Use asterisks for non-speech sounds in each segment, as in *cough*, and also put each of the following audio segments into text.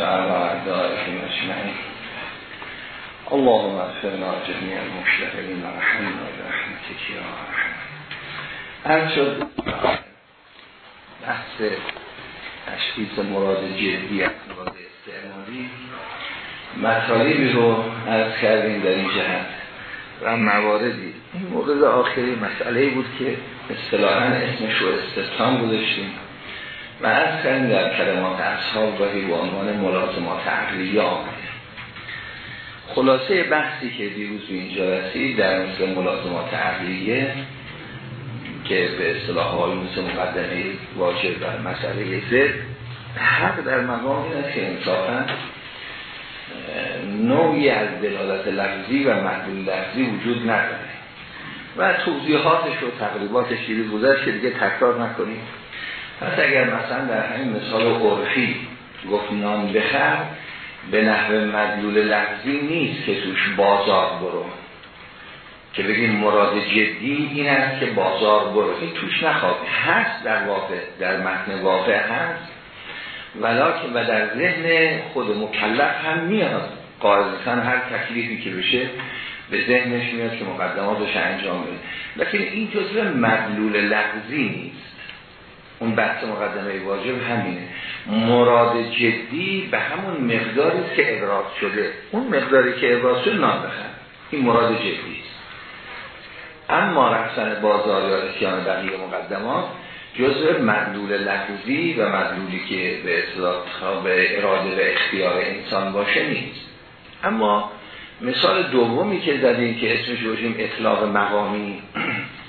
على أعدائهم أجمعين اللهم اغفرنا جميع المشتغلين ورحمنا برحمتك يا رحمة هر شد بحث تشخیص مراد جدی از مراد استعمالی مطالبی رو از کردیم در این جهت و مواردی. این مورد آخری مسئله بود که اصطلاحا اسمش رو استثام گذاشتیم. و از کردیم در کلمات اصحاب گاهی به عنوان ملازمات عقلیه آمده خلاصه بحثی که دیروز به اینجا رسید در مثل ملازمات عقلیه که به اصطلاح های مثل مقدمه واجب و مسئله زد حق در مقام این است که انصافا نوعی از دلالت لفظی و محدود لفظی وجود نداره. و توضیحاتش و تقریباتش دیروز گذشت که دیگه تکرار نکنیم. پس اگر مثلا در همین مثال عرفی گفت نام بخر به نحو مدلول لفظی نیست که توش بازار برو. که بگیم مراد جدی این است که بازار برو. این توش نخواد هست در واقع در متن واقع هست. ولیکن و در ذهن خود مکلف هم میاد. قاعدتا هر تکلیفی که بشه به ذهنش میاد که مقدماتش انجام بده. لیکن این جزء مدلول لفظی نیست. اون بحث مقدمه واجب همینه. مراد جدی به همون مقداری که ابراز شده. اون مقداری که ابراز شده نام بخن این مراد جدی است. اما رفتن بازار یا اتیان بقیه مقدمات جزء مدلول لفظی و مدلولی که به اصلاح به اراده و اختیار انسان باشه نیست. اما مثال دومی که زدیم که اسمش روشیم اطلاق مقامی. *clears throat*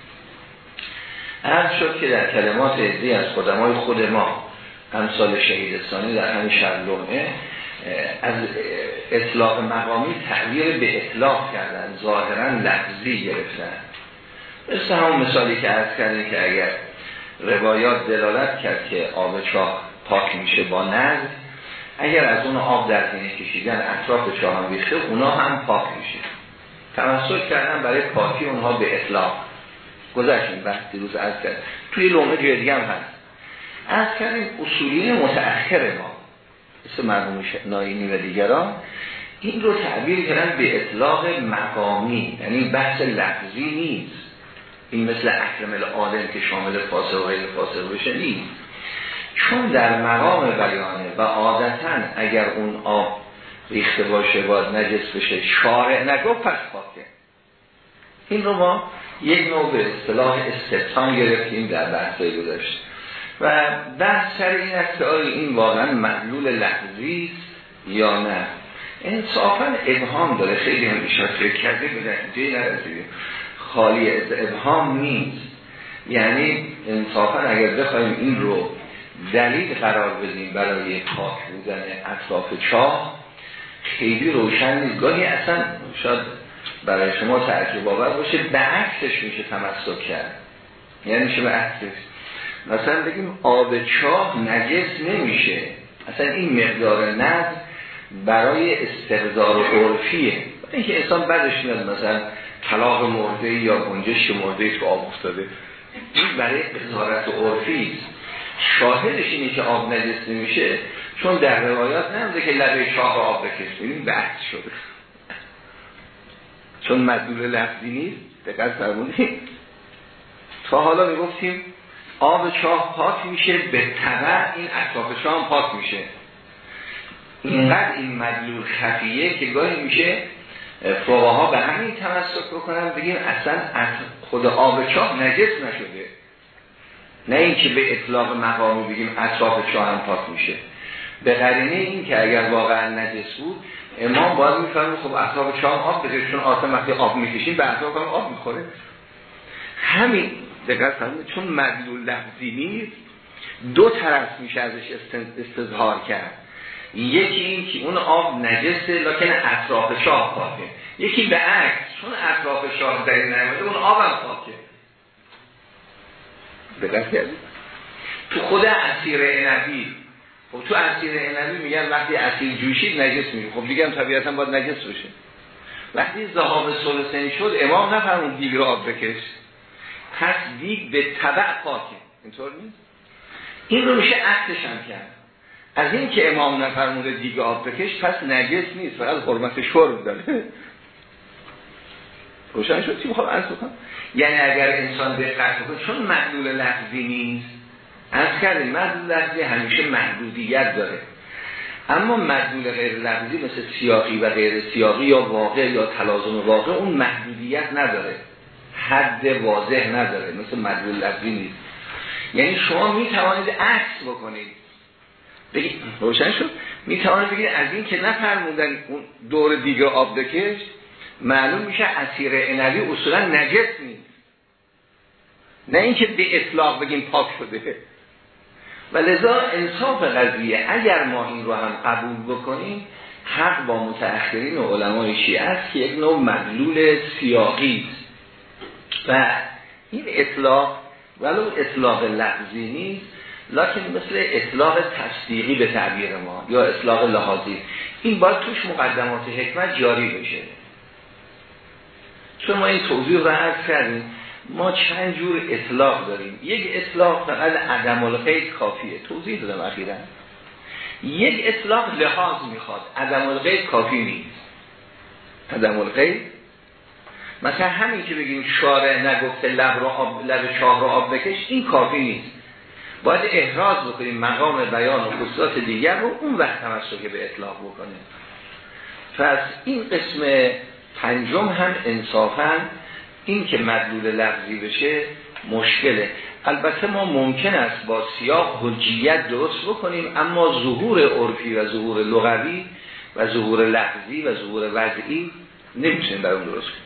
عرض شد که در کلمات ازی از خودمای خود ما امثال شهیدستانی در همین شرلومه از اطلاق مقامی تعبیر به اطلاق کردن ظاهرا لفظی گرفتن. مثل همون مثالی که عرض کردیم که اگر روایات دلالت کرد که آب چاه پاک میشه با نزد اگر از اون آب در کشیدن اطراف چاه هم بیخته اونا هم پاک میشه. تمسک کردن برای پاکی اونها به اطلاق گذشتیم بحث دیروز از کرد توی لومه جای دیگه هم هست. از کردیم اصولین متأخر ما. مثل مرموم ناینی و دیگران این رو تعبیر کردن به اطلاق مقامی یعنی بحث لفظی نیست. این مثل اکرم العالم که شامل فاسق و غیر فاسق بشه نیست. چون در مقام بیانه و عادتا اگر اون آب ریخته باشه باید نجس بشه شارع نگفت پس پاکه این رو ما یک نوع به اصطلاح استثان گرفتیم در بحثای گذاشت و بحث سر این است که آیا این واقعا معلول لحظی یا نه. انصافا ابهام داره. خیلی هم فکر کرده به نتیجه نرسیدیم خالی از ابهام نیست. یعنی انصافا اگر بخوایم این رو دلیل قرار بدیم برای پاک بودن اطراف چاه خیلی روشن نیست. گاهی اصلا شاید برای شما تعجب آور باشه به عکسش میشه تمسک کرد. یعنی میشه به عکسش مثلا بگیم آب چاه نجس نمیشه. اصلا این مقدار نز برای استقدار عرفیه. اینکه انسان بعدش میاد مثلا طلاق مرده یا گنجش مرده تو آب افتاده. این برای قضارت عرفی است. شاهدش اینه که آب نجس نمیشه چون در روایات نمیده که لبه چاه آب بکش بحث شده. چون مدلول لفظی نیست دقت فرمودید. تا حالا می‌گفتیم آب چاه پاک میشه به طبع این اطراف چاه پاک میشه. اینقدر این مدلول خفیه که گاهی میشه فقها به همین تمسک بکنن بگیم اصلا خود آب چاه نجس نشده. نه اینکه به اطلاق مقامی بگیم اطراف چاه هم پاک میشه. به قرینه این که اگر واقعا نجس بود امام باید می‌فهمه خب اطراف چاه آب بده چون آسم وقتی آب می‌کشیم به اطراف هم آب می‌خوره. همین دقیق فرمود چون مدلول لفظی نیست دو طرف میشه ازش استظهار کرد. یکی این که اون آب نجسه لکن اطراف شاه پاکه. یکی به عکس چون اطراف شاه در این اون آب هم پاکه. دقیق کردید؟ تو خود اسیر نبی خب تو اسیر نبی میگن وقتی اسیر جوشید نجس میگه. خب دیگه هم طبیعتا باید نجس بشه وقتی زهاب سلسنی شد امام نفرمون دیگ رو آب بکش. پس دیگ به طبع پاکه اینطور نیست؟ این رو میشه عکسش هم کرد. از این که امام نفرموده دیگه آب بکش پس نجس نیست. فقط حرمت شرب داره. روشن شد؟ چی می‌خوام عرض بکنم؟ یعنی اگر انسان دقت بکنه چون محلول لفظی نیست از کردیم محلول لفظی همیشه محدودیت داره. اما مدلول غیر لفظی مثل سیاقی و غیر سیاقی یا واقع یا تلازم واقع اون محدودیت نداره. حد واضح نداره مثل مدلول لفظی نیست. یعنی شما می توانید عکس بکنید. بگید روشن شد؟ می توانید بگید از این که نفرمودن اون دور دیگه آب بکش معلوم میشه اسیر انوی اصولا نجس نیست. نه اینکه به اطلاق بگیم پاک شده. و لذا انصاف قضیه اگر ما این رو هم قبول بکنیم حق با متأخرین و علمای شیعه است که یک نوع مدلول سیاقی و این اطلاق ولو اطلاق لفظی نیست لکن مثل اطلاق تصدیقی به تعبیر ما یا اطلاق لحاظی. این باید توش مقدمات حکمت جاری بشه. چون ما این توضیح رو عرض کردیم. ما چند جور اطلاق داریم. یک اطلاق فقط عدم القید کافیه. توضیح دادم اخیرا. یک اطلاق لحاظ می‌خواد. عدم القید کافی نیست. عدم القید مثلا همین که بگیم شارع نگفته لب رو آب لب چاه رو آب بکش این کافی نیست. باید احراز بکنیم مقام بیان و خصوصات دیگر رو اون وقت که به اطلاق بکنیم. پس این قسم پنجم هم انصافا این که مدلول لفظی بشه مشکله. البته ما ممکن است با سیاق حجیت درست بکنیم اما ظهور عرفی و ظهور لغوی و ظهور لفظی و ظهور وضعی نمی‌تونیم بر اون درست کنیم.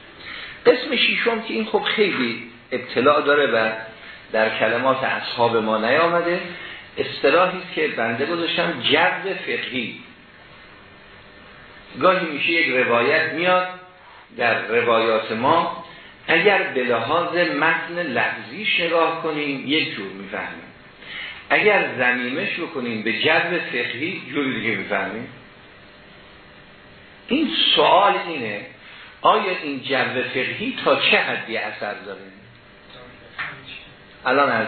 قسم شیشم که این خب خیلی ابتلاع داره و در کلمات اصحاب ما نیامده اصطلاحی که بنده گذاشتم جو فقهی. گاهی میشه یک روایت میاد در روایات ما اگر به لحاظ متن لفظی نگاه کنیم یک جور می‌فهمیم. اگر زمیمش بکنیم به جو فقهی جوری دیگه می‌فهمیم. این سوال اینه آیا این جو فقهی تا چه حدی اثر داره؟ الان عرض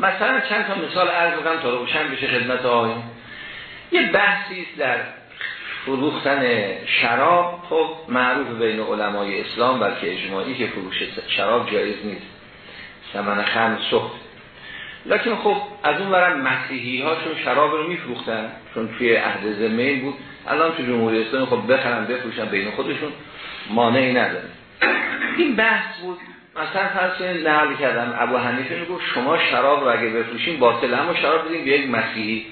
مثلا چند تا مثال عرض بکنم تا روشن بشه خدمت آقایون. یه بحثی در فروختن شراب خب معروف بین علمای اسلام بلکه اجماعی که فروش شراب جایز نیست. سمن خم سخت لکن خب از اون برم مسیحی ها چون شراب رو میفروختن چون توی عهد زمین بود. الان تو جمهوری اسلامی خب بخرن بفروشن بین خودشون مانعی نداره. این بحث بود. مثلا فرض نقل کردم. ابو حنیفه میگه شما شراب رو اگه بفروشین باطل اما شراب بدین به یک مسیحی.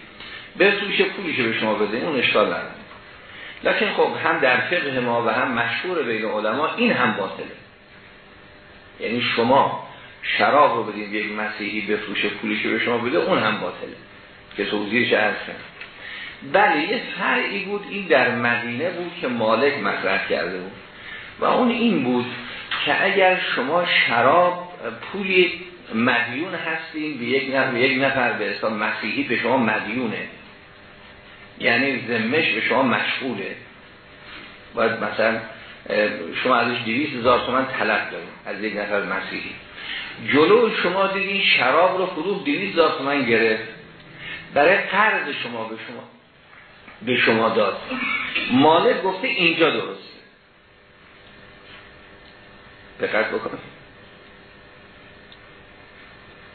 بفروشه پولیشو به شما بده اون اشکال نداره. لکن خب هم در فقه ما و هم مشهور بین علما این هم باطله. یعنی شما شراب رو بدین یک مسیحی بفروشه پولیش به شما بده اون هم باطله. که توضیحش عرض بله یه فرعی بود این در مدینه بود که مالک مطرح کرده بود. و اون این بود که اگر شما شراب پولی مدیون هستین به یک نفر به حساب مسیحی به شما مدیونه. یعنی زمش به شما مشغوله. باید مثلا شما ازش دیویس هزار تومن طلب داریم از یک نفر مسیحی. جلو شما دیدین شراب رو فروخ دیویس هزار تومن گرفت. برای قرض شما به شما به شما داد. مالک گفته اینجا درسته. دقت بکنید.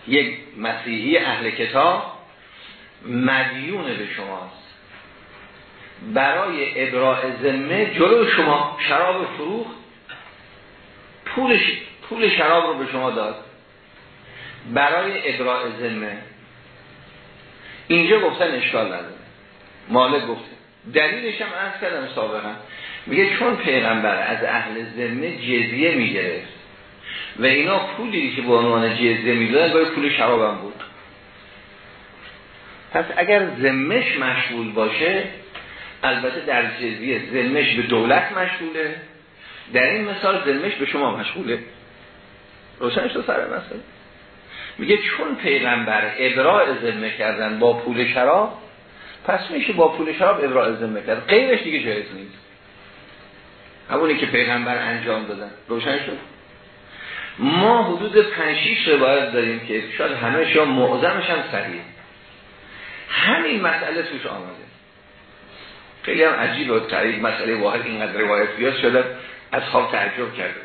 یک مسیحی اهل کتاب مدیون به شماست. برای ابراع ذمه جلو شما شراب فروخ پول, پول شراب رو به شما داد. برای ابراع ذمه. اینجا گفتن اشکال نداره. مالک گفته. دلیلش هم از کردم سابقا. میگه چون پیغمبر از اهل ذمه جزیه می‌گرفت و اینا پولی که به عنوان جزیه می‌دادن باید پول شرابم بود. پس اگر ذمهش مشغول باشه البته در جزیه ذمش به دولت مشغوله. در این مثال ذمش به شما مشغوله. روشنش تو سر مثلا میگه چون پیغمبر ابراع ذمه کردن با پول شراب پس میشه با پول شراب ابراع ذمه کرد. غیرش دیگه جایز نیست. همونی که پیغمبر انجام دادن. روشن شد؟ ما حدود 5 6 روایت داریم که شاید همه شما معظمش هم همه همین مسئله توش آمده. خیلی هم عجیب تعریف مسئله واحد اینقدر روایت بیاد شده اصحاب تعجب کرده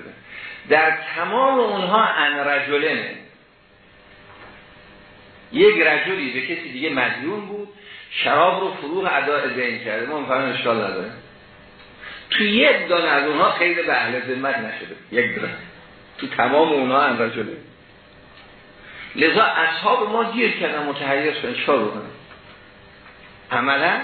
در تمام اونها ان یک رجلی به کسی دیگه مدیون بود شراب رو فروغ ادا دین کرده. ما مفهم اشکال نداره. تو یک دانه از اونها خیلی به اهل ذمت نشده. یک دانه. تو تمام اونها ان لذا اصحاب ما گیر کردن متحیر شدن. چکار بکنن؟ عملا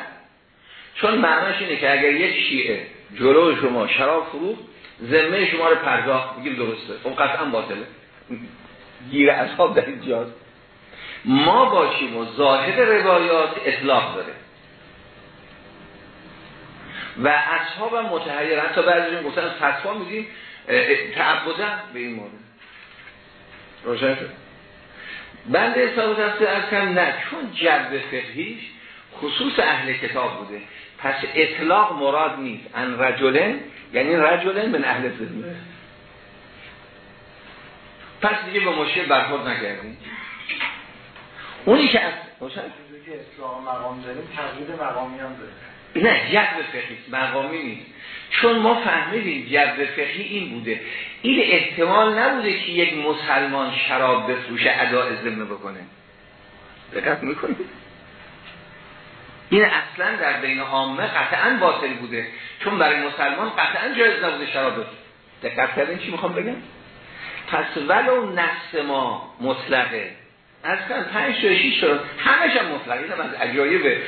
چون معناش اینه که اگر یک شیعه جلو شما شراب فروغ ذمه شما رو پرداخت. بگیم درسته. خب قطعا باطله. گیر اصحاب در اینجاست ما باشیم و ظاهر روایات اطلاق داره. و اصحاب هم متحیر حتی بعضی گفتن فتوا میدیم تعبدن به این مورد روشن شد؟ بنده حساب تفسیر از کم نه چون جد فقهیش خصوص اهل کتاب بوده. پس اطلاق مراد نیست. ان رجلن یعنی رجلن من اهل ذمه پس دیگه به مشکل برخورد نکردیم. اونی که از اصلاح مقام داریم مقامی هم نه جذب فقهی مقامی نیست. چون ما فهمیدیم جذب فقهی این بوده. این احتمال نبوده که یک مسلمان شراب بفروشه اداء ذمه بکنه. دقت می‌کنید این اصلا در بین عامه قطعا باطل بوده. چون برای مسلمان قطعا جایز نبوده شراب دقت کردین چی می‌خوام بگم؟ پس ولو نفس ما مطلقه. از کن پنج تا شیش تا همش هم مطلق اینم از عجایبه.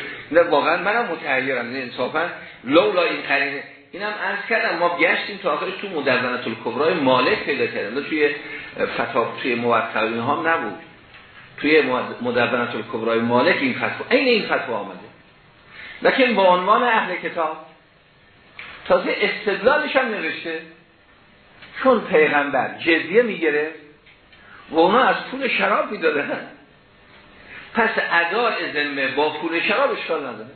واقعا منم متحیرم. نه انصافا. لولا این قرینه اینم عرض کردم ما گشتیم تا آخرش تو مدونت الکبرای مالک پیدا کردیم. توی فتا توی موقعین ها نبود. توی مدونت الکبرای مالک این فتوا این این فتوا آمده. لیکن با عنوان اهل کتاب تازه استدلالش هم نوشته چون پیغمبر جزیه می‌گیره و اونا از پول شراب می‌دادن پس اداء ذمه با پول شراب اشکال نداره.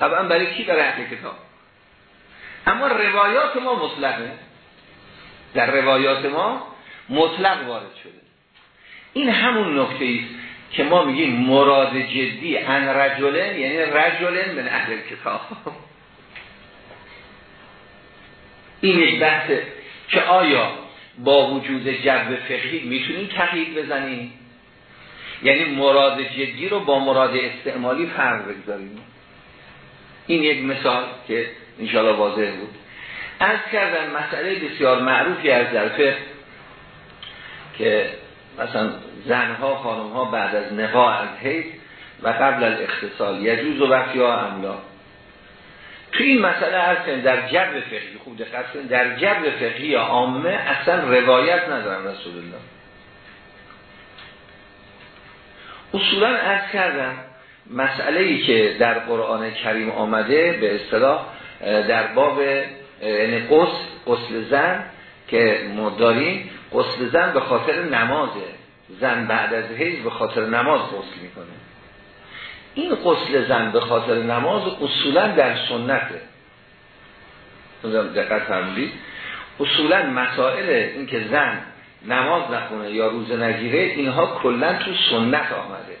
طبعا برای کی برای اهل کتاب؟ اما روایات ما مطلقه. در روایات ما مطلق وارد شده. این همون نکته است که ما میگیم مراد جدی ان رجلن یعنی رجلن من اهل کتاب. این یک بحثه که آیا با وجود جذب فقهی می‌تونیم تقیید بزنیم؟ یعنی مراد جدی رو با مراد استعمالی فرق بگذاریم؟ این یک مثال که انشاءالله واضح بود. از کردن مسئله بسیار معروفی از در که مثلا زنها خانمها بعد از نقاع از حیث و قبل الاختصال یجوز و وقتی ها املا تو این مسئله هستن در جبر فقهی خوب دقت در جبر فقهی عامه اصلا روایت ندارن رسول الله. اصولا از کردم مسئله ای که در قرآن کریم آمده به اصطلاح در باب یعنی قسل قسل زن که ما داریم قسل زن به خاطر نمازه. زن بعد از حیض به خاطر نماز قسل می‌کنه. این قسل زن به خاطر نماز اصولا در سنته. دقت فرمودید اصولا مسائل این که زن نماز نخونه یا روز نگیره اینها کلا تو سنت آمده.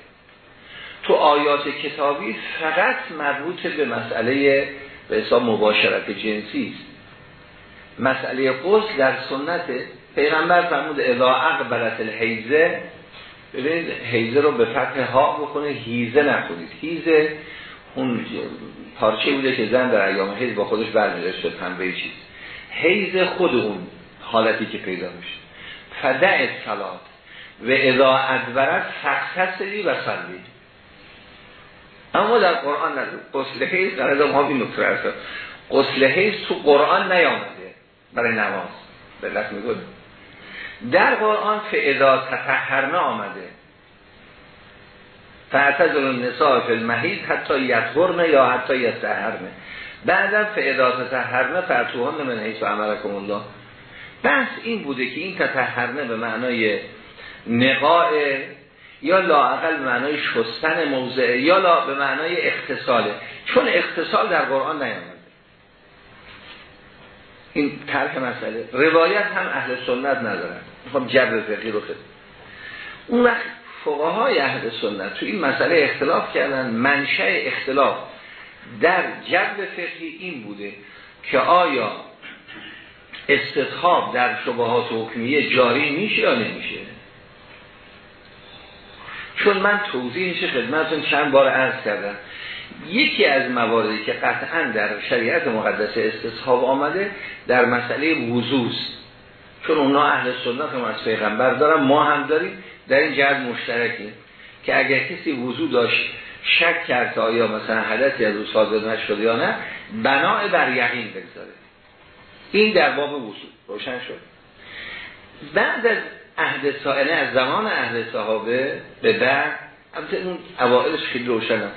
تو آیات کتابی فقط مربوط به مسئله به حساب مباشرت جنسی است. مسئله قسل در سنت پیغمبر فرمود اذا اقبلت الحیزه ببینید حیزه رو به فتح ها بکنه هیزه نکنید هیزه اون پارچه بوده که زن در ایام حیز با خودش برمیداشت شد پنبه چیز. حیزه خود اون حالتی که پیدا میشه. فدع سلات و اذا ادبرت فقصصی و سلی اما در قرآن نداره قسل حیز در ما بین نکتر قسل حیز تو قرآن نیامده برای نماز. بلت می‌گوید در قرآن فعدا تطهرنه آمده. فعتزل النساء فی المحیط حتی یطهرنه یا حتی یتطهرنه بعدا فعدا تطهرنه فرتوهن من حیث و عملکم الله. بحث این بوده که این تطهرنه به معنای نقاء یا لاعقل به معنای شستن موضع یا لا به معنای اختصاله. چون اختصال در قرآن نیامده. این طرح مسئله. روایت هم اهل سنت ندارن. می‌خوام جبر فقی رو خد اون وقت فقهای اهل سنت تو این مسئله اختلاف کردن منشأ اختلاف در جبر فقهی این بوده که آیا استثاب در شبهات حکمیه جاری میشه یا نمیشه؟ چون من توضیحش خدمتتون چند بار عرض کردم. یکی از مواردی که قطعا در شریعت مقدس استصحاب آمده در مسئله وضوست چون اونا اهل سنت هم از پیغمبر دارن ما هم داریم در این جهت مشترکیم که اگر کسی وضو داشت شک کرد آیا مثلا حدثی از او صادر نشد یا نه بناء بر یقین بگذاره این در باب وضو. روشن شد. بعد از عهد سائله از زمان عهد صحابه به بعد البته اون اوائلش خیلی روشنه.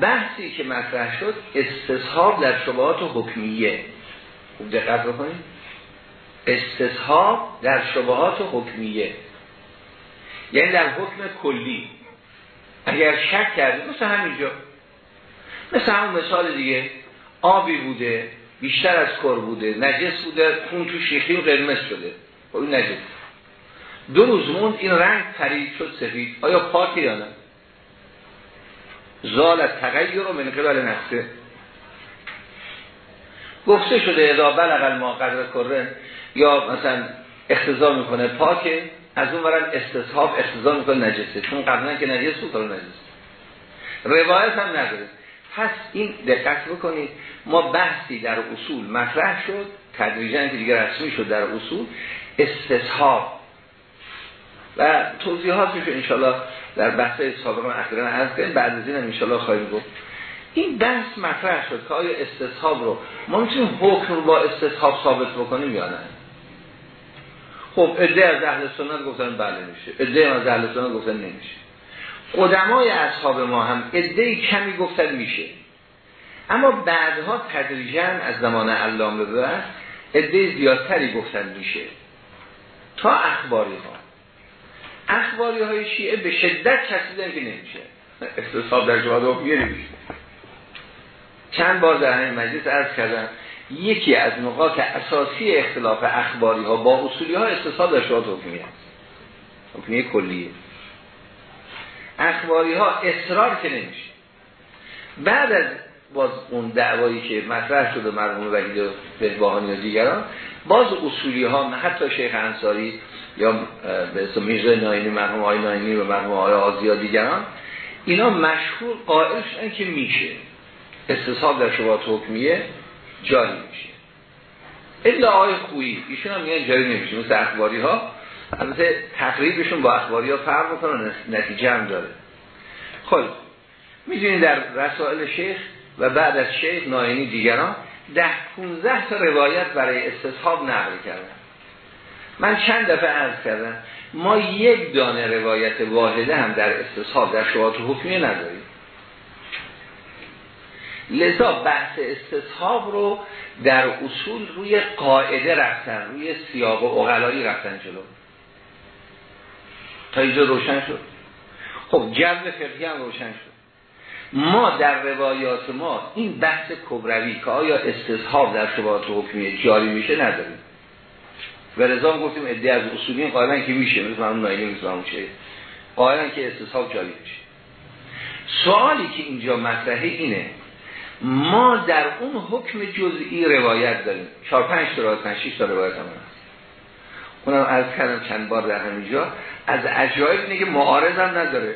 بحثی که مطرح شد استصحاب در شبهات حکمیه. خوب دقت بکنید. استصحاب در شبهات حکمیه. یعنی در حکم کلی. اگر شک کردید مثل همینجا. مثل همون مثال دیگه. آبی بوده بیشتر از کر بوده نجس بوده خون تو شیخی و قرمز شده. خب این نجس. دو روز موند این رنگ پرید شد سفید. آیا پاکه یا نه؟ زال از تغییر رو من قبل نفسه. گفته شده اذا بلغ ما قدر کرن یا مثلا اختزا می‌کنه پاکه از اون برن استصحاب اختزا می‌کنه نجسه. چون قبلا که نجس بود کارو نجس. روایت هم نداره. پس این دقت بکنید. ما بحثی در اصول مطرح شد. تدریجا که دیگه رسمی شد در اصول. استصحاب و توضیحاتش انشالله در بحث سابقا اخیرا از کنیم. بعد از این هم انشالله خواهیم گفت. این بحث مطرح شد که آیا استصحاب رو ما می‌تونیم حکم رو با استصحاب ثابت بکنیم یا نه؟ خب اده از اهل سنت گفتن بله میشه. اده از اهل سنت گفتن نمیشه. قدمای اصحاب ما هم اده کمی گفتن میشه. اما بعدها تدریجا از زمان علامه به بعد اده زیادتری گفتن میشه. تا اخباری ها اخباری های شیعه به شدت کسیدن که نمیشه. اقتصاب در جواد نمیشه. چند بار در همین مجلس عرض کردم. یکی از نقاط اساسی اختلاف اخباری ها با اصولی ها استصحاب در شواد حکمیه هست حکمیه کلیه. اخباری ها اصرار که نمیشه. بعد از باز اون دعوایی که مطرح شده مرحوم وحید بهبهانی و دیگران باز اصولی ها حتی شیخ انصاری یا به اسم میرزا ناینی مرحوم آقای ناینی و مرحوم آقای آزی و دیگران اینا مشهور قائل شدن که میشه. استصحاب در شبات حکمیه. جاری میشه. الا آقای خویی ایشون هم میگن جاری نمیشه. مثل اخباری ها البته تقریبشون با اخباری ها فرق بکنن نتیجه هم داره. خب می‌دونید در رسائل شیخ و بعد از شیخ ناینی دیگران ده 15 تا روایت برای استصحاب نقل کردن. من چند دفعه عرض کردم ما یک دانه روایت واحده هم در استصحاب در شواهد حکمی نداریم. لذا بحث استصحاب رو در اصول روی قاعده رفتن روی سیاق و اغلایی رفتن جلو. تا اینجا روشن شد. خب جذب فقهی هم روشن شد. ما در روایات ما این بحث کبروی که آیا استصحاب در شبهات حکمی جاری میشه نداریم. و رضا گفتیم ادعای از اصولین قائلن که میشه مثل اون نایلی مثل اون چه. که استصحاب جاری میشه. سوالی که اینجا مطرحه اینه ما در اون حکم جزئی روایت داریم. چهار پنج تا روایت پنج تا روایت هم هست. اونم از کردم چند بار در همینجا از عجایب اینه که معارض هم نداره.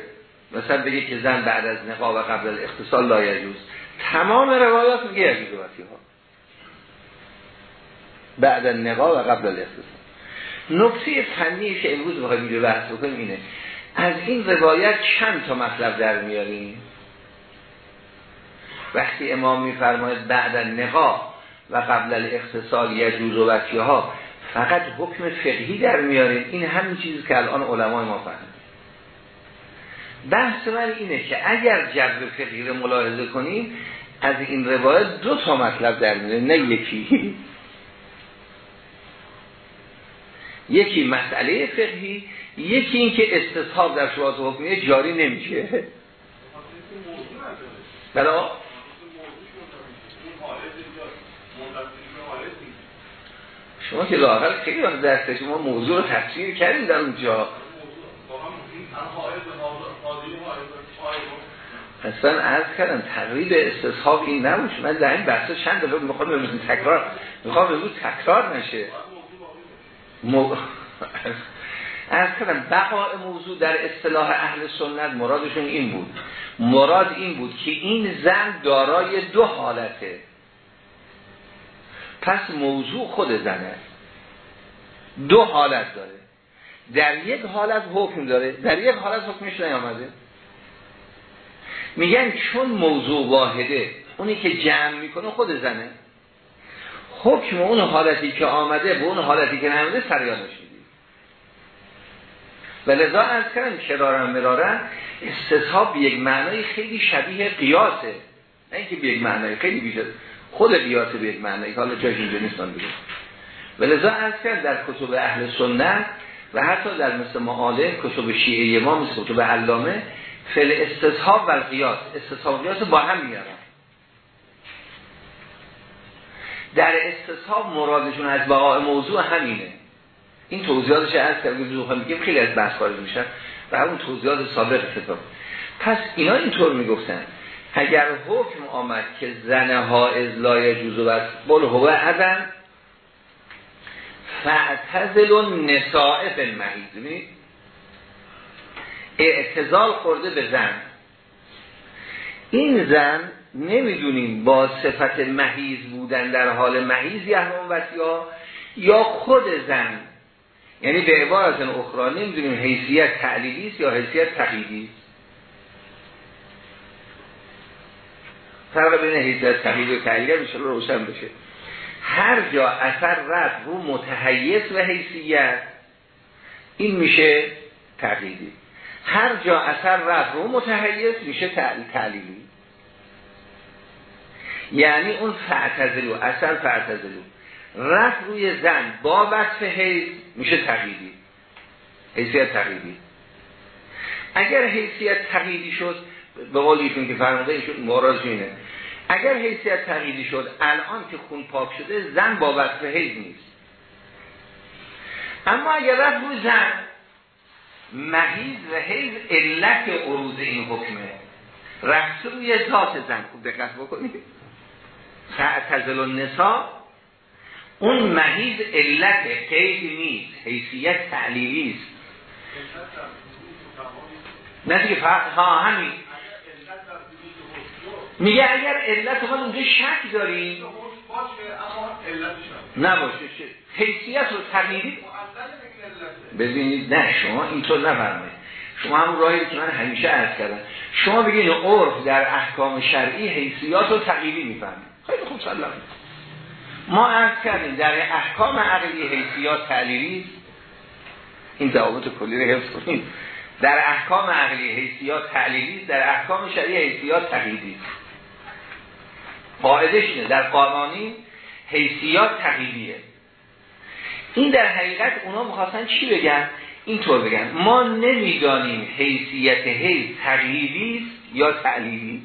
مثلا بگه که زن بعد از نقاب و قبل الاختصال لا یجوز. تمام روایات میگه یجوز ها بعد نقا و قبل الاختصاص نکته فنی که امروز بخوایم اینجا بحث بکنیم اینه. از این روایت چند تا مطلب در میاریم؟ وقتی امام میفرماید بعد نقا و قبل الاختصال یجوز و ها فقط حکم فقهی در میاریم این همین چیزی که الان علمای ما فهمید بحث من اینه که اگر جبر فقهی رو ملاحظه کنیم از این روایت دو تا مطلب در میاریم نه یکی. یکی مسئله فقهی یکی این که استصحاب در شواهد حکمیه جاری نمیشه. بلا شما که لاغل خیلی در شما موضوع رو تفسیر کردیم در اونجا. اصلا عرض کردم تقریب استصحاب این نبود. من در این بحث چند دفعه می‌خوام بگم تکرار. می‌خوام بگم تکرار نشه. مو... از کردم بقاء موضوع در اصطلاح اهل سنت مرادشون این بود. مراد این بود که این زن دارای دو حالته. پس موضوع خود زنه. دو حالت داره. در یک حالت حکم داره. در یک حالت حکمش نیامده. میگن چون موضوع واحده اونی که جمع می‌کنه خود زنه. حکم اون حالتی که آمده به اون حالتی که نمیده سریان می‌دید و لذا از کردم کرارم مرارن استصحاب به یک معنای خیلی شبیه قیاسه. نه اینکه یک معنای خیلی بیشتر. خود قیاسه به یک معنای حالا جاش اینجا نیست من بگم. و لذا از کردم در کتب اهل سنت و حتی در مثل معالم کتب شیعه ما مثل کتب علامه فل استصحاب و قیاس استصحاب قیاس با هم میارن. در استصحاب مرادشون از بقاء موضوع همینه. این توضیحاتش از کردیم میگیم خیلی از بحث خارج میشن و همون توضیحات سابق کتاب پس اینا اینطور می‌گفتن. اگر حکم آمد که زنه ها ازلای جوزو بست بل هو ازن فعتزل و المحیز اعتزال خورده به زن. این زن نمی‌دونیم با صفت محیز بودن در حال محیز یحرم وسیا یا خود زن. یعنی به عبارت اخرى نمی‌دونیم حیثیت تعلیلی است یا حیثیت تقییدی است. فرق بین حیثیت تقییدی و تعلیلی میشه روشن بشه. هر جا اثر رد رو متحیث و حیثیت این میشه تقییدی هر جا اثر رد رو متحیث میشه تعلیلی یعنی اون فعتزلو اثر فعتزلو رفت روی زن با وصف حیث میشه تقییدی حیثیت تقییدی اگر حیثیت تقییدی شد به قول ایشون که فرموده ایشون مورد اینه. اگر حیثیت تقییدی شد الان که خون پاک شده زن با وصف حیث نیست. اما اگر رفت روی زن محیز و حیز علت عروض این حکمه. رفت روی ذات زن. خوب دقت بکنید. تعتزل النساء اون محیز علت قید نیست. حیثیت تعلیلی است. نه که فرق ها همین. میگه اگر علت ما اونجا شک داریم. نباشه حیثیت رو تغییری ببینید. نه شما اینطور نفرمایید. شما هم راهی که من همیشه عرض کردم. شما بگید عرف در احکام شرعی حیثیات رو تغییری می‌فهمید. خیلی خوب سلام ما عرض کردیم در احکام عقلی حیثیات تعلیلی این ضوابط کلی رو حفظ کنیم در احکام عقلی حیثیات تعلیلی در احکام شرعی حیثیات تقییدی قاعدش اینه. در قانونی حیثیات تقییدیه. این در حقیقت اونا می‌خواستن چی بگن؟ اینطور بگن. ما نمی‌دانیم حیثیت حیث تقییدی یا تعلیلی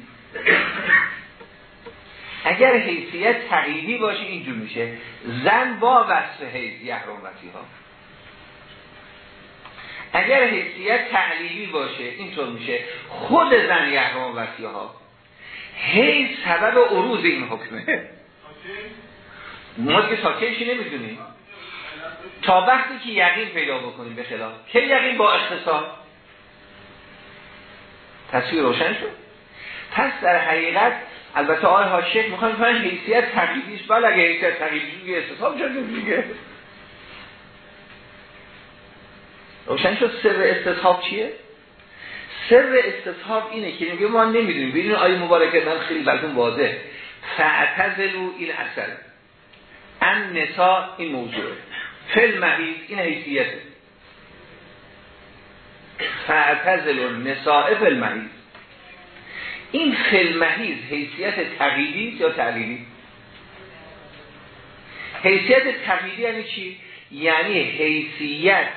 اگر حیثیت تقییدی باشه اینجور میشه. زن با وصف حیث یحرمتی ها اگر حیثیت تعلیلی باشه اینطور میشه. خود زن یحرمتی ها حیث سبب عروض این حکمه. ما که ساکهشی نمی‌دونیم تا وقتی که یقین پیدا بکنیم به خلاف. که یقین با اختصار تصویر روشن شد. پس در حقیقت البته آقای حاشیه می‌خوان کنن حیثیت تقییدیش بله اگه حیثیت تقییدیش دیگه استصحاب جا دیگه. روشن شد سر استصحاب چیه؟ سر استصحاب اینه که میگه ما نمی‌دونیم. ببینید آیه مبارکه من خیلی براتون واضح فاعتزلوا این اصل ان نساء این موضوعه. فل محیط این حیثیته. فاعتزلوا النساء فل محیط این فلمحیز حیثیت تقییدی یا تعلیلی حیثیت تقییدی یعنی چی؟ یعنی حیثیت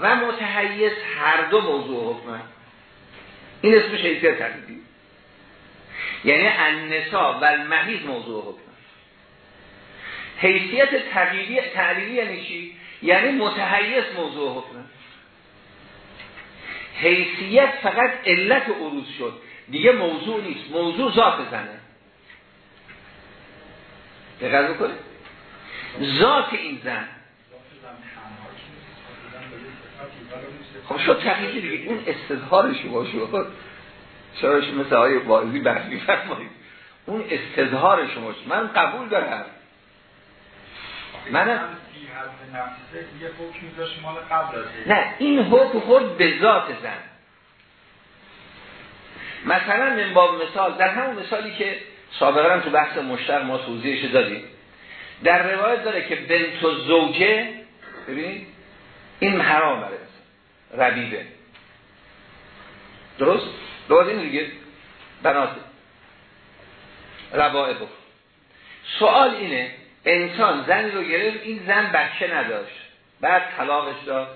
و متحیث هر دو موضوع حکمه. این اسمش حیثیت تقییدی یعنی النسا و المحیز موضوع حکمه حیثیت تعلیلی یعنی چی؟ یعنی متحیث موضوع حکمه حیثیت فقط علت عروض شد. دیگه موضوع نیست. موضوع ذات زنه. دقیق بکنه ذات این زن. خب شد تقییدی دیگه. اون استظهار شما شد چرا مثل های بازی بحثی فرمایید اون استظهار شما شد. من قبول دارم. من نه این حکم خود به ذات زن. مثلا من باب مثال در همون مثالی که سابقا هم تو بحث مشتر ما توضیحش دادیم در روایت داره که بنت و زوجه ببینید این حرام بره ربیبه درست؟ درست این دیگه. بنات ربائه سوال اینه انسان زن رو گرفت این زن بچه نداشت. بعد طلاقش داد.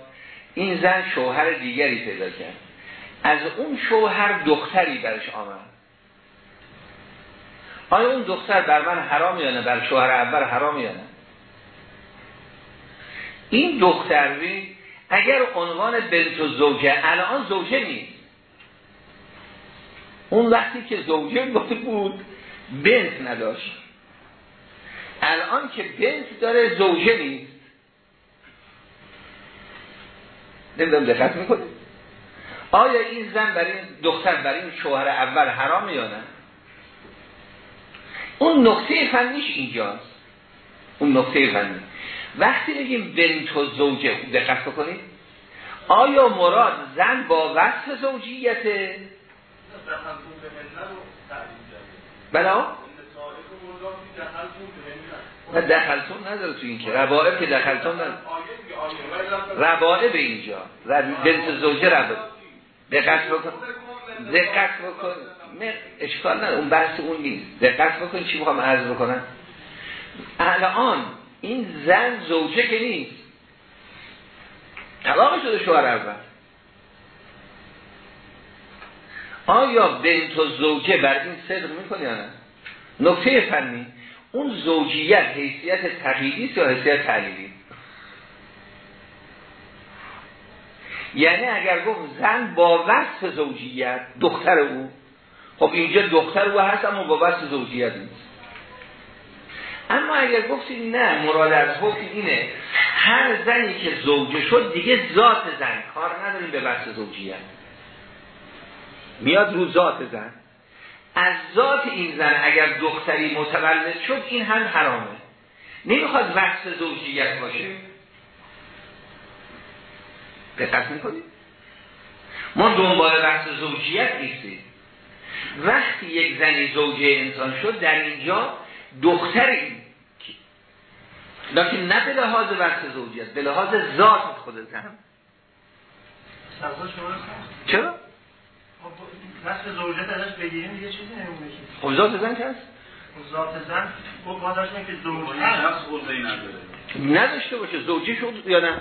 این زن شوهر دیگری پیدا کرد. از اون شوهر دختری برش آمد. آیا اون دختر بر من حرام یا نه؟ بر شوهر اول حرام یا نه؟ این دختری اگر عنوان بنت و زوجه الان زوجه نیست. اون وقتی که زوجه بود بنت نداشت. الان که بنت داره زوجه نیست. نمی‌دونم دقت می‌کنه آیا این زن برای این دختر برای این شوهر اول حرام یا نه؟ اون نقطه فنیش اینجاست. اون نقطه فنی. وقتی بگیم بنت زوجه دقت بکنید آیا مراد زن با وصف زوجیته؟ بلا نه دخلتون نداره تو این که. ربائب که دخلتون نداره. ربائب اینجا. بنت زوجه ربائب دقت بکن. دقت بکن. اشکال نداره. اون بحث اون نیست. دقت بکن چی می‌خوام عرض بکنم. الان این زن زوجه که نیست. طلاق شده شوهر اول. آیا بنت و زوجه بر این صدق می‌کنی یا نه؟ نکته فنی اون زوجیت حیثیت تقییدی یا حیثیت تعلیلی یعنی اگر گفت زن با وصف زوجیت دختر او خب اینجا دختر او هست اما با وصف زوجیت نیست. اما اگر گفتی نه مراد از حکم اینه هر زنی که زوجه شد دیگه ذات زن. کار نداریم به وصف زوجیت. میاد رو ذات زن. از ذات این زن اگر دختری متولد شد این هم حرامه. نمی‌خواد وصف زوجیت باشه. دقت می‌کنید؟ ما دنبال بحث زوجیت نیستیم. وقتی یک زنی زوجه انسان شد در اینجا دختری لیکن نه به لحاظ وقت زوجیت به لحاظ ذات خود زن چرا؟ نصف زوجیت ازش بگیریم یه چیزی نمونه خب ذات زن که هست؟ ذات زن خب داشتیم که زوجه نداشته باشه زوجه شد یا نه؟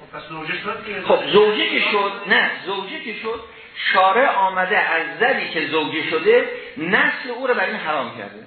خب پس زوجه شد خب زوجه که شد نه زوجه که شد شارع آمده از زنی که زوجه شده نسل او رو برای این حرام کرده.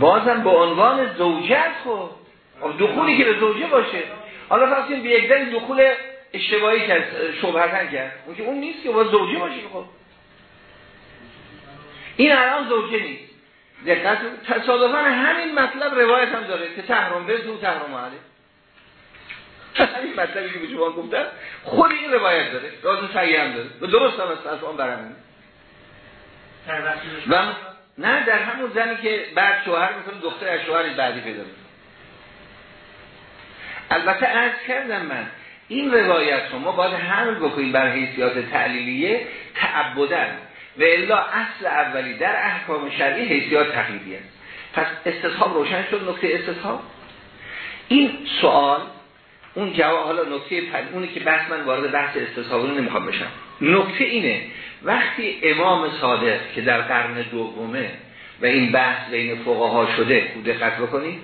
بازم به عنوان زوجت خب دخولی که به زوجه باشه. حالا فرض به یک دن دخول اشتباهی کرد شبهتن کرد. اون که اون نیست که با زوجه باشه خب. این الان زوجه نیست. دقت تصادفا همین مطلب روایت هم داره که تحرم به تو تحرم علی این مطلبی که به شما گفتم خود این روایت داره. راز صحیح هم داره. و درست هم از آن برم و نه در همون زنی که بعد شوهر می‌کنه دختر از شوهر بعدی پیدا البته عرض کردم من این روایت رو ما باید حمل بکنیم بر حیثیات تعلیلیه تعبدن. و الا اصل اولی در احکام شرعی حیثیات تقییدی است. پس استصحاب روشن شد نکته استصحاب؟ این سوال اون جواب حالا نکته پل اونی که بحث من وارد بحث استصحابی نمی‌خوام بشم. نکته اینه وقتی امام صادق که در قرن دومه و این بحث بین فقها شده خود دقت بکنید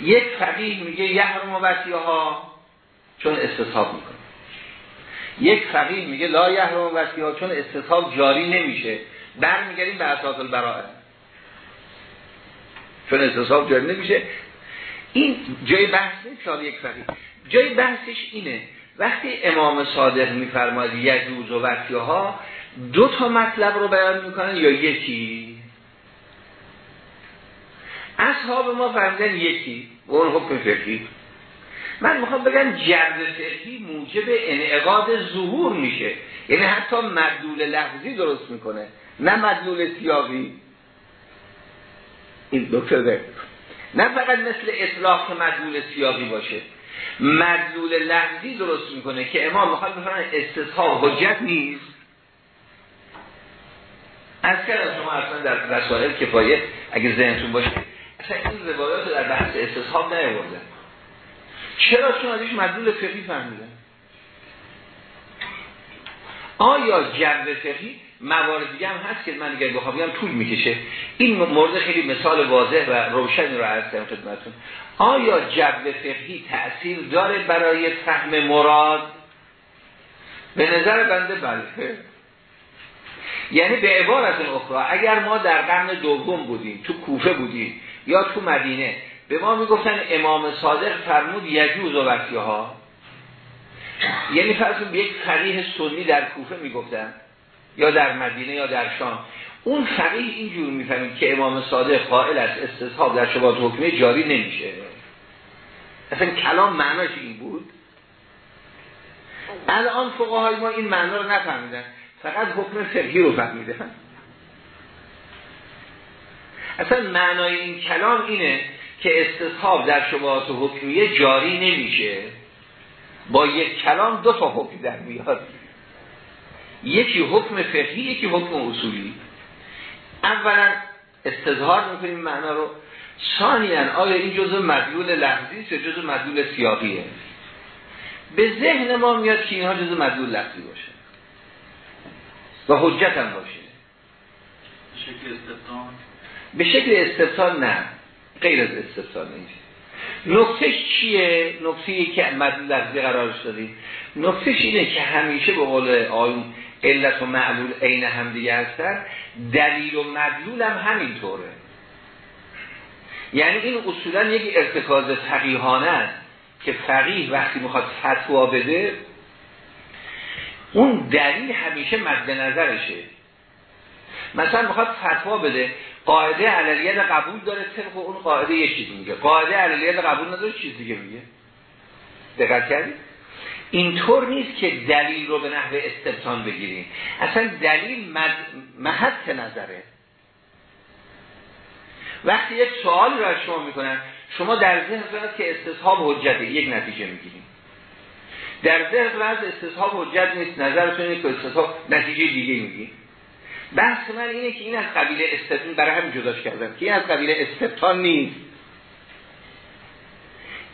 یک فقیه میگه یحرم وسیه ها چون استصحاب می‌کنه. یک فقیه میگه لا یحرم وسیه ها چون استصحاب جاری نمیشه. برمیگردیم به اساس البراءه. چون استصحاب جاری نمیشه. این جای بحث نیست یک فقیه. جای بحثش اینه وقتی امام صادق میفرماید یجوز و وسیه ها دو تا مطلب رو بیان می‌کنن یا یکی؟ اصحاب ما فهمیدن یکی. و اون حکم فقهی. من می‌خوام بگم جرد فقهی موجب انعقاد ظهور میشه. یعنی حتی مدلول لفظی درست می‌کنه. نه مدلول سیاقی. این دکتر نه فقط مثل اصلاح مدلول سیاقی باشه. مدلول لفظی درست می‌کنه که امام می‌خواد بفرمایه استصحاب حجت نیست. از کردم شما اصلا در رسائل کفایه اگه ذهنتون باشه اصلا این روایات در بحث استصحاب نیاوردن. چرا؟ چون ازش مدلول فقهی فهمیدن. آیا جبر فقهی موارد دیگه هم هست که من دیگه بخوام بگم طول می‌کشه. این مورد خیلی مثال واضح و روشنی رو عرض کردم خدمتتون. آیا جبر فقهی تأثیر داره برای فهم مراد؟ به نظر بنده بله. یعنی به عبارت اخرى اگر ما در قرن دوم بودیم تو کوفه بودیم یا تو مدینه به ما می‌گفتن امام صادق فرمود یجوز و ها یعنی فرض یک فقیه سنی در کوفه می‌گفتن. یا در مدینه یا در شام. اون فقیه اینجور می‌فهمید که امام صادق قائل از استصحاب در شبات حکمه جاری نمیشه. اصلا کلام معناش این بود. الان فقهای ما این معنا رو نفهمیدن. فقط حکم فقهی رو فهمیدن. اصلا معنای این کلام اینه که استصحاب در شبهات حکمیه جاری نمیشه. با یک کلام دو تا حکم در میاد. یکی حکم فقهی یکی حکم اصولی. اولا استظهار می‌کنیم معنا رو. ثانیا آیا این جزء مدلول لفظی است یا جزء مدلول سیاقیه به ذهن ما میاد که اینها جزء مدلول لفظی باشه. و حجت هم باشه. شکل استفتان به شکل استفتان نه. غیر از استفتان نیست. نکتهش چیه؟ نکته که مدلول لفظی قرارش دادیم. نکتهش اینه که همیشه به قول آیون علت و معلول عین هم دیگه هستن. دلیل و مدلول هم همینطوره. یعنی این اصولا یک ارتکاز فقیهانه است که فقیه وقتی می‌خواد فتوا بده اون دلیل همیشه مد نظرشه. مثلا می‌خواد فتوا بده قاعده علیت قبول داره طبق اون قاعده یه چیز میگه. قاعده علیت قبول نداره چیز دیگه میگه. دقت کردید اینطور نیست که دلیل رو به نحو استبتان بگیریم. اصلا دلیل مد... محط نظره. وقتی یک سوال رو از شما می‌کنن شما در ذهن که استصحاب حجته. یک نتیجه می‌گیریم. در ذهن از استصحاب حجت نیست نظرتون اینه که استصحاب نتیجه دیگه میگی بحث من اینه که این از قبیله استبتان برای همین جداش کردم که این از قبیله استبتان نیست.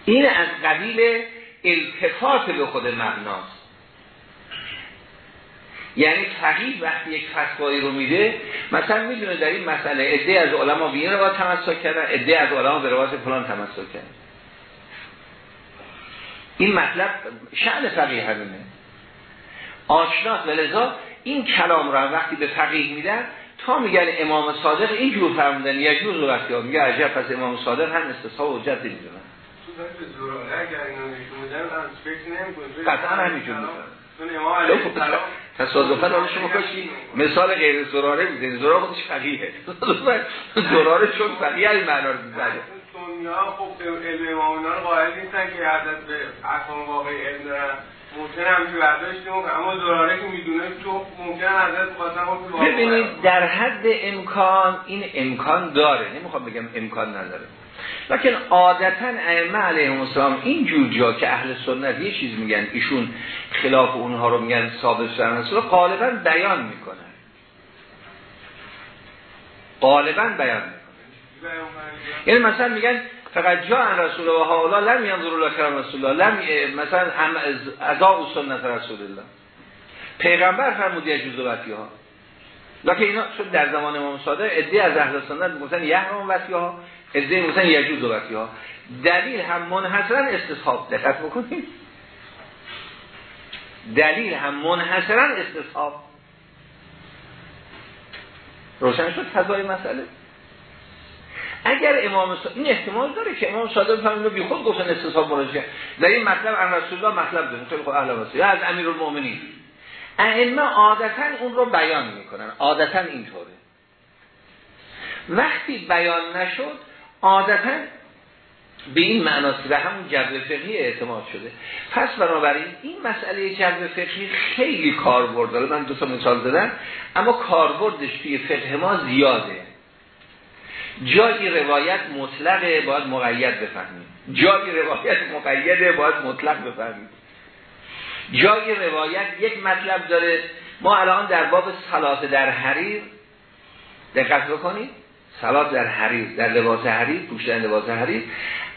این از قبیل التفات به خود مبناست یعنی فقیه وقتی یک فتوایی رو میده مثلا می‌دونه در این مسئله عده از علما به این روایت تمسک کردن عده از علما به روایت فلان تمسک کردن. این مطلب شأن فقیه همینه. آشناس و لذا این کلام را وقتی به فقیه میدن تا میگن امام صادق اینجور فرمودن یجوز و وقتی میگه عجب پس امام صادق هم استصحاب و جد نمی‌دونن. قطعا همینجور تصادفا حالا شما کاشی مثال غیر زراره می‌زنی. زراره خودش فقیه زراره چون فقیه این معنا رو می‌زنه خب علم امامونا رو قائل نیستن که عدد به احکام واقعی علم دارن. ممکن هم که برداشتیم اما زراره که می‌دونه چون ممکن حضرت خواستن ببینید در حد امکان این امکان داره. نمی‌خوام بگم امکان نداره. لکن عادتا ائمه علیهم السلام این جور جا که اهل سنت یه چیز میگن ایشون خلاف اونها رو میگن ثابت در رسول غالبا بیان می‌کنن. غالبا بیان می‌کنن. یعنی مثلا میگن فقط جا ان رسول و حالا لم ینظر الله کرم رسول الله لم مثلا هم ازا و سنت رسول الله. پیغمبر فرمود یجوز وطی ها لکه اینا شد در زمان امام صادق ادعی از اهل سنت گفتن یحرم وطی ها ادعی گفتن یجوز وطی ها. دلیل هم منحصرا استصحاب دقت بکنید. دلیل هم منحصرا استصحاب. روشن شد فضای مسئله؟ اگر امام صادق این احتمال داره که امام صادق فهمید بی خود گفتن استصحاب مراجعه در این مطلب ان رسول الله مطلب داره خیلی خوب اهل یا از امیرالمومنین ائمه عادتا اون رو بیان می‌کنن. عادتا اینطوره. وقتی بیان نشد عادتا به این معناست و همون جبر فقهی اعتماد شده. پس بنابراین این مسئله جبر فقهی خیلی کاربرد داره. من دو تا مثال زدم اما کاربردش توی فقه ما زیاده. جایی روایت مطلقه باید مقید بفهمیم. جایی روایت مقیده باید مطلق بفهمیم. جایی روایت یک مطلب داره. ما الان در باب صلات در حریر دقت بکنید. صلات در حریر در لباس حریر پوشیدن لباس حریر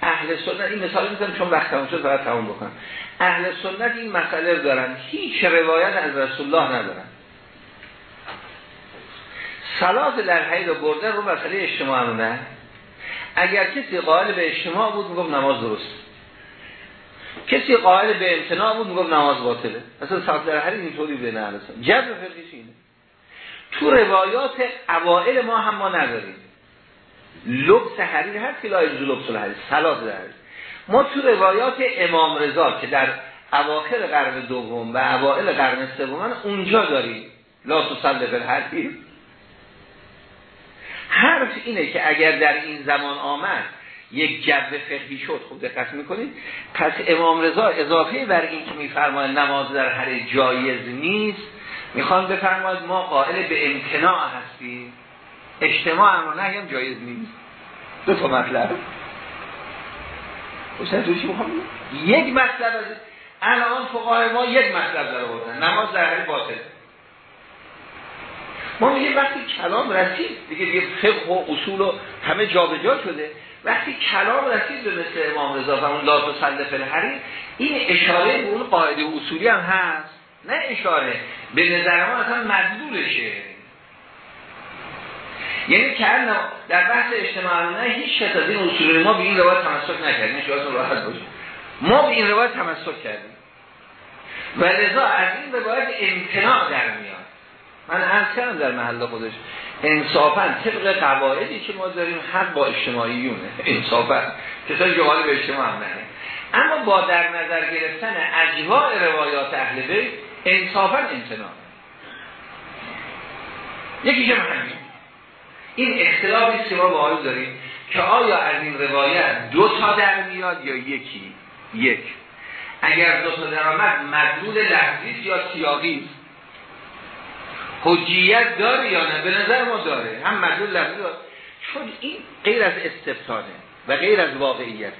اهل سنت این مثال می‌زنم چون وقت تمام شد فقط تمام بکنم. اهل سنت این مسئله دارن. هیچ روایت از رسول الله ندارن. صلات در حریر برده رو مسئله اجتماع نه. اگر کسی قائل به اجتماع بود میگم نماز درست. کسی قائل به امتناع بود میگم نماز باطله. اصلا صلات در حریر اینطوری به نه جبر فرقیش اینه. تو روایات اوائل ما هم ما نداریم. لبس حریر هست که لایز لبس الحریر سلات در ما تو روایات امام رضا که در اواخر قرن دوم و اوائل قرن سوم اونجا داریم. لا تصدق الحریر. حرف اینه که اگر در این زمان آمد یک جبه فقهی شد خوب دقت می‌کنید. پس امام رضا اضافه بر این که میفرماید نماز در هر جایز نیست می‌خوان بفرماید ما قائل به امتناع هستیم. اجتماع اما نگم جایز نیست. دو تا مطلب. یک مطلب از الان فقهای ما یک مطلب داره بودن نماز در حال باطل. ما میگه وقتی کلام رسید دیگه دیگه فقه و اصول و همه جابجا جا شده. وقتی کلام رسید به مثل امام رضا و اون لا تصلف الحریم این اشاره به اون قاعده اصولی هم هست. نه اشاره. به نظر ما اصلا مدلولشه یعنی که در بحث اجتماع نه هیچ این اصول ما به این روایت تمسک نکردیم شما راحت باشه. ما به این روایت تمسک کردیم. و لذا از این روایت امتناع در میاد. من عرض کردم در محل خودش انصافا طبق قواعدی که ما داریم حق با اجتماعیونه. انصافا. کسایی که حال به اجتماع هم اما با در نظر گرفتن اجواع روایات اهل بیت انصافا امتناع. یکیش همین. این اختلافی که ما با داریم که آیا از این روایت دو تا در میاد یا یکی؟ یک. اگر دو تا در آمد مدلول لحظی یا سیاقی حجیت داره یا نه؟ به نظر ما داره. هم مدلول لحظی داره. چون این غیر از استفتانه و غیر از واقعیته.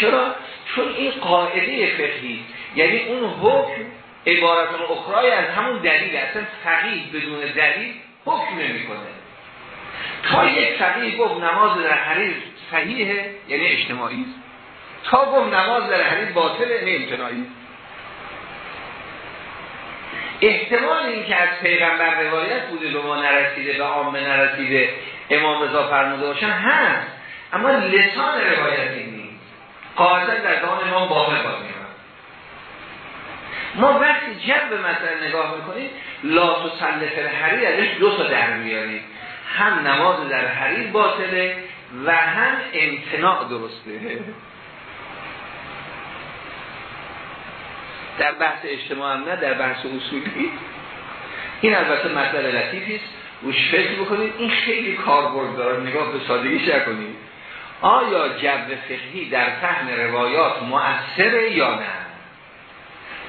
چرا؟ چون این قاعده فقهی یعنی اون حکم عبارت اخرای از همون دلیل اصلا فقیه بدون دلیل حکم نمی‌کنه. تا یک فقیه گفت نماز در حریر صحیحه یعنی اجتماعی تا گفت نماز در حریر باطله امتناعی احتمال این که از پیغمبر روایت بوده به ما نرسیده به عامه نرسیده امام رضا فرموده باشن هست. اما لسان روایت این نیست. در دان امام باقی باز ما وقتی جب به مسئله نگاه می‌کنیم لا تسلف الحریر ازش دو تا در میاریم هم نماز در حریر باطله و هم امتناع درسته. در بحث اجتماع هم نه در بحث اصولی. این البته مسئله لطیفی است. روش فکر بکنید. این خیلی کاربرد داره نگاه به سادگیش نکنید. آیا جبر فقهی در فهم روایات مؤثره یا نه؟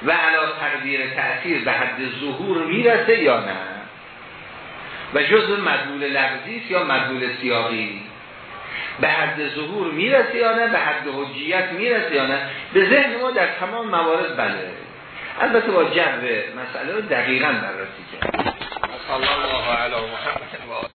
و علا تقدیر تأثیر به حد ظهور می‌رسه یا نه؟ و جز مدلول لفظی یا مدلول سیاقی به حد ظهور می‌رسه یا نه؟ به حد حجیت می‌رسه یا نه؟ به ذهن ما در تمام موارد بله. البته با جبر مسئله رو دقیقا بررسی کرد الله محمد